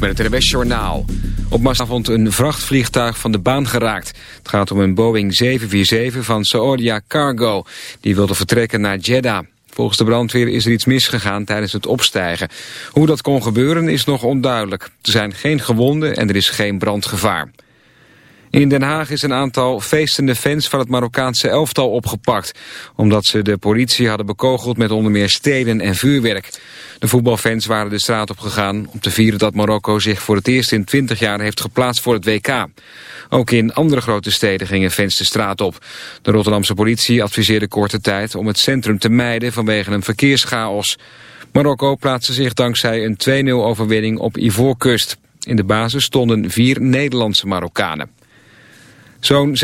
Met het NWS. Op maandagavond een vrachtvliegtuig van de baan geraakt. Het gaat om een Boeing 747 van Saodia Cargo. Die wilde vertrekken naar Jeddah. Volgens de brandweer is er iets misgegaan tijdens het opstijgen. Hoe dat kon gebeuren is nog onduidelijk. Er zijn geen gewonden en er is geen brandgevaar. In Den Haag is een aantal feestende fans van het Marokkaanse elftal opgepakt... omdat ze de politie hadden bekogeld met onder meer steden en vuurwerk. De voetbalfans waren de straat op gegaan om te vieren dat Marokko zich voor het eerst in 20 jaar heeft geplaatst voor het WK. Ook in andere grote steden gingen fans de straat op. De Rotterdamse politie adviseerde korte tijd om het centrum te mijden vanwege een verkeerschaos. Marokko plaatste zich dankzij een 2-0 overwinning op Ivoorkust. In de basis stonden vier Nederlandse Marokkanen. Zo'n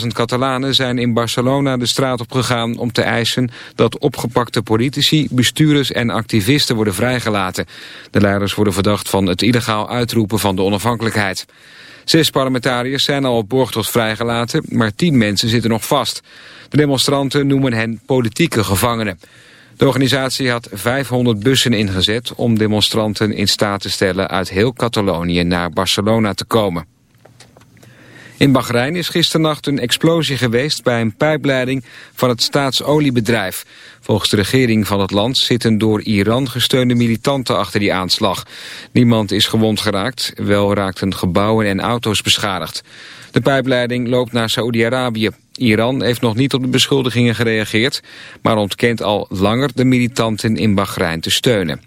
750.000 Catalanen zijn in Barcelona de straat op gegaan om te eisen dat opgepakte politici, bestuurders en activisten worden vrijgelaten. De leiders worden verdacht van het illegaal uitroepen van de onafhankelijkheid. Zes parlementariërs zijn al op borgtocht vrijgelaten, maar tien mensen zitten nog vast. De demonstranten noemen hen politieke gevangenen. De organisatie had 500 bussen ingezet om demonstranten in staat te stellen uit heel Catalonië naar Barcelona te komen. In Bahrein is gisternacht een explosie geweest bij een pijpleiding van het staatsoliebedrijf. Volgens de regering van het land zitten door Iran gesteunde militanten achter die aanslag. Niemand is gewond geraakt, wel raakten gebouwen en auto's beschadigd. De pijpleiding loopt naar Saoedi-Arabië. Iran heeft nog niet op de beschuldigingen gereageerd, maar ontkent al langer de militanten in Bahrein te steunen.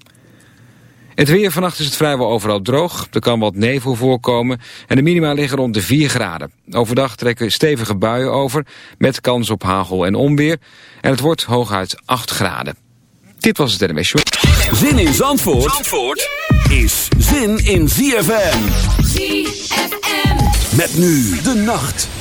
Het weer vannacht is het vrijwel overal droog. Er kan wat nevel voorkomen en de minima liggen rond de 4 graden. Overdag trekken stevige buien over met kans op hagel en onweer. En het wordt hooguit 8 graden. Dit was het NMS Show. Zin in Zandvoort, Zandvoort is zin in ZFM. ZFM. Met nu de nacht.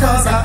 cause I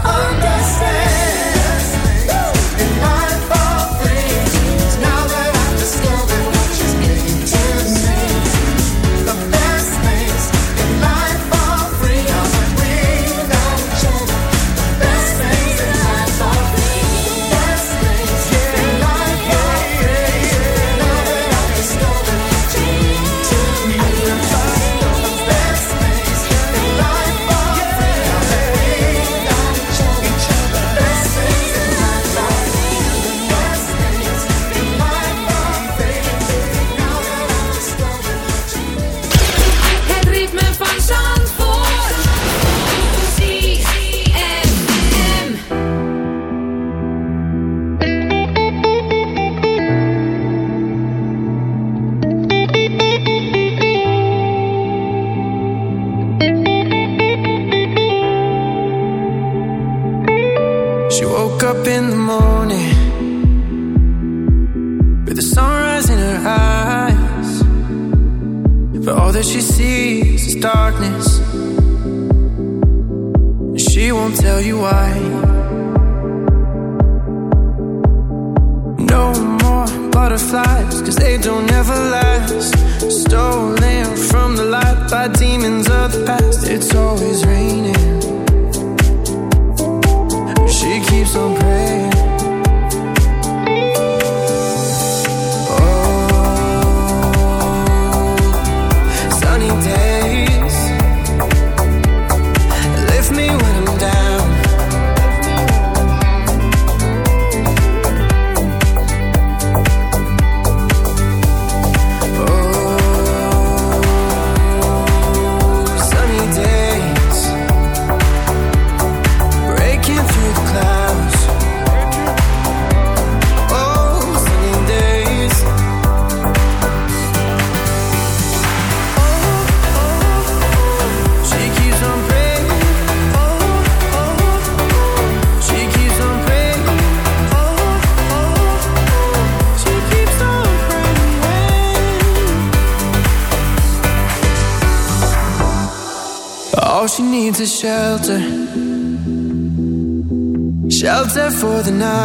for the night.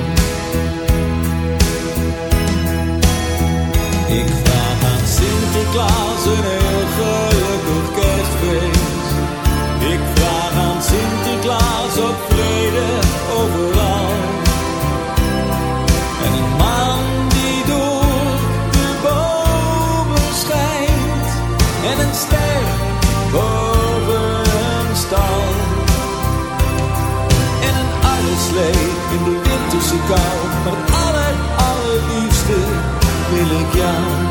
In de winterse kou. Maar het aller, allerliefste wil ik jou.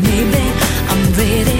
Maybe I'm ready.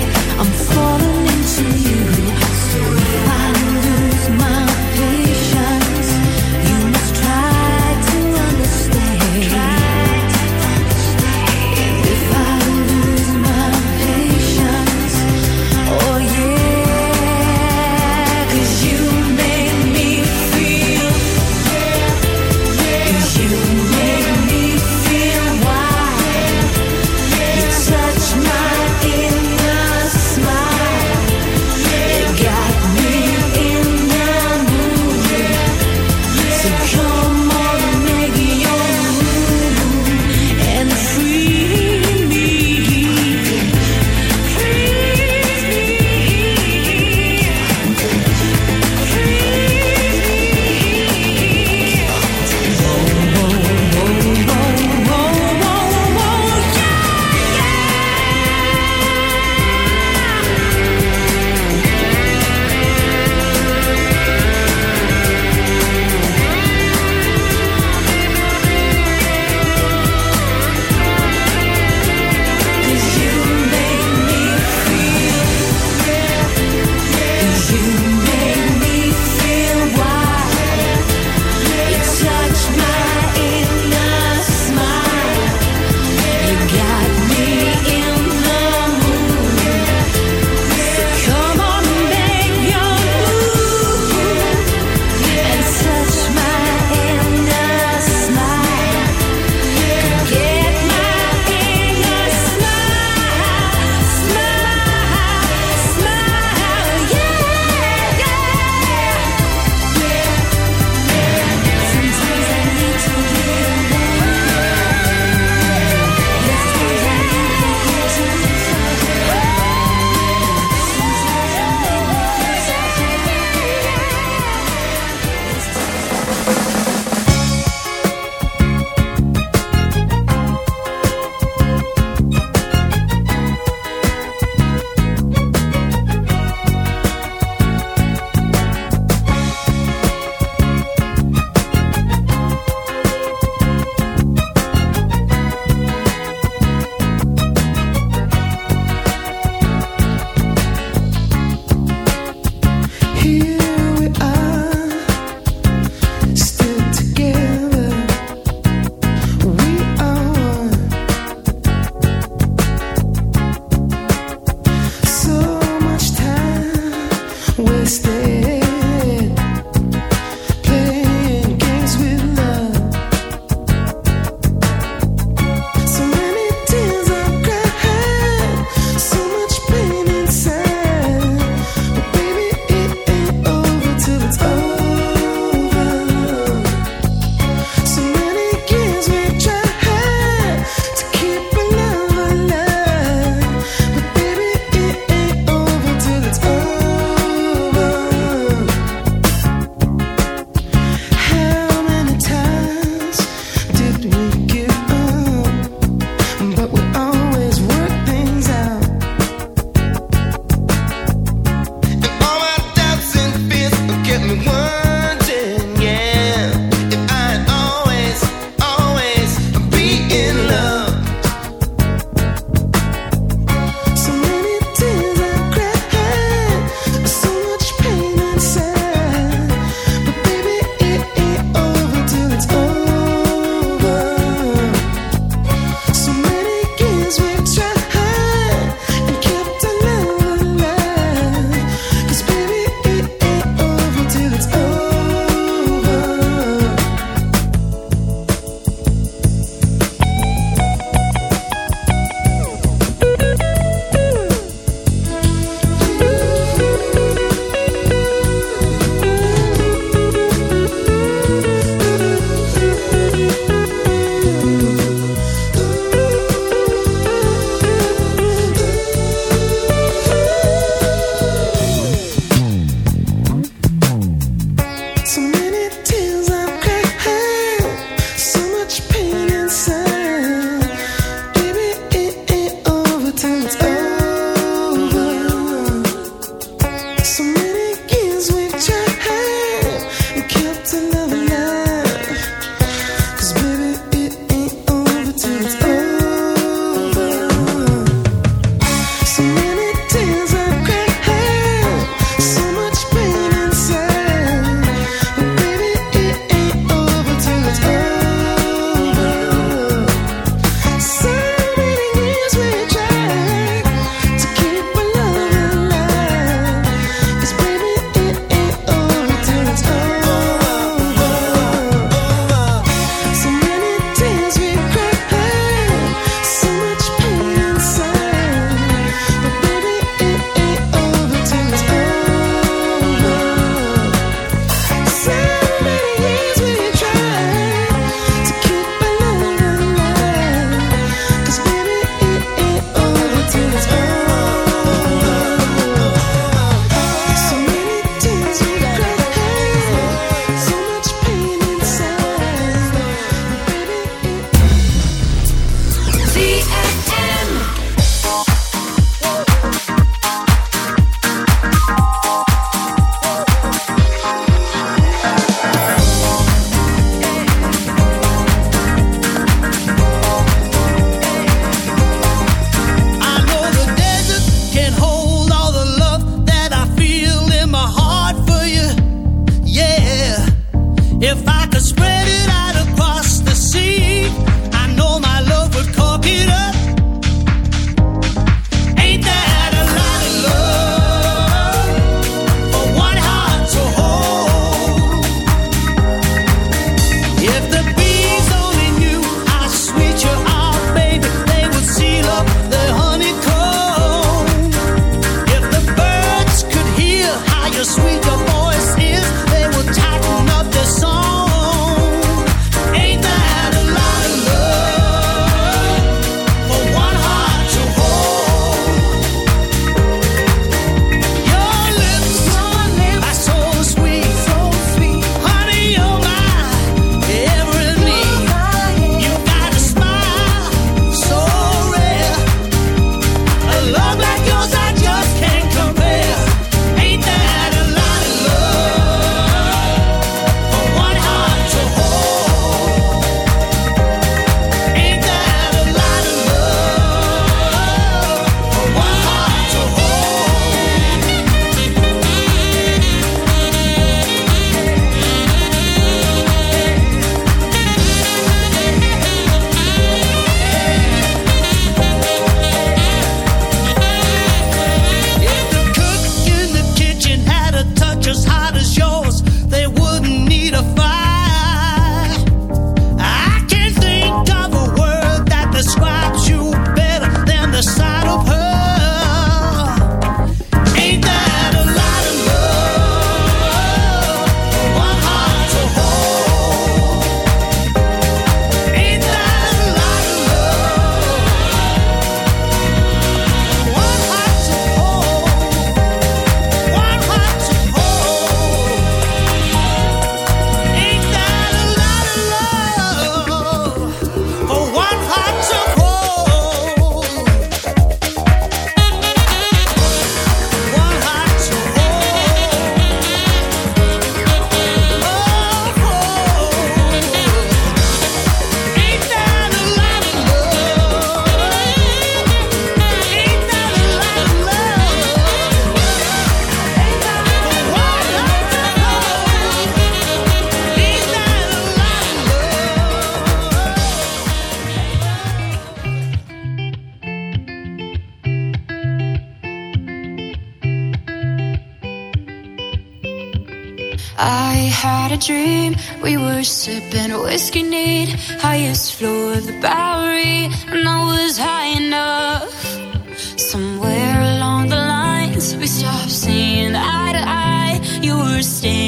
Eye.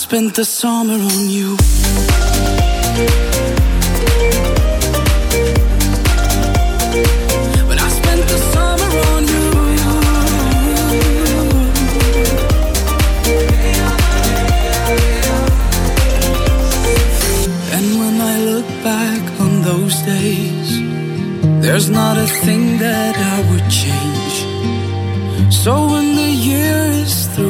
Spent the summer on you. When I spent the summer on you. And when I look back on those days, there's not a thing that I would change. So when the year is through,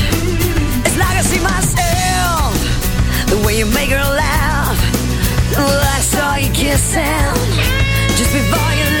when you make her laugh. Well, I saw you kissing just before you left.